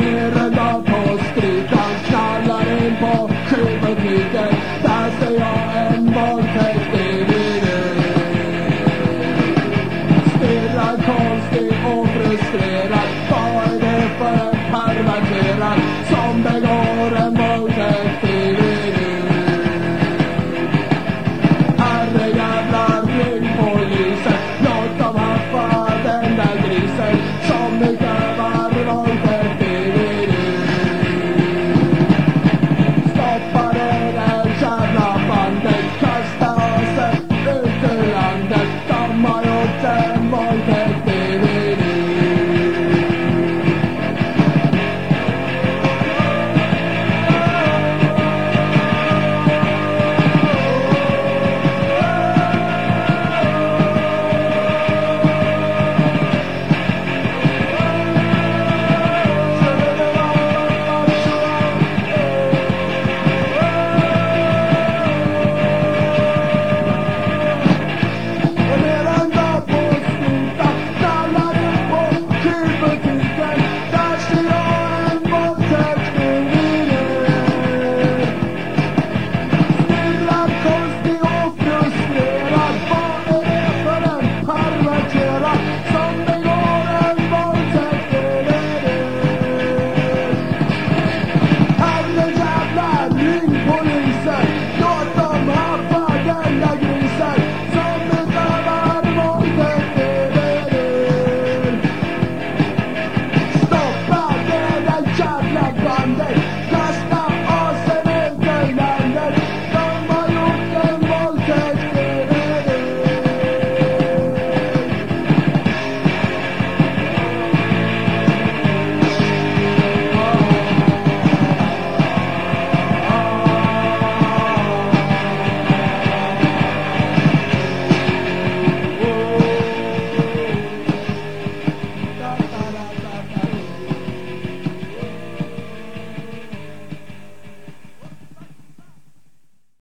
era la postrita.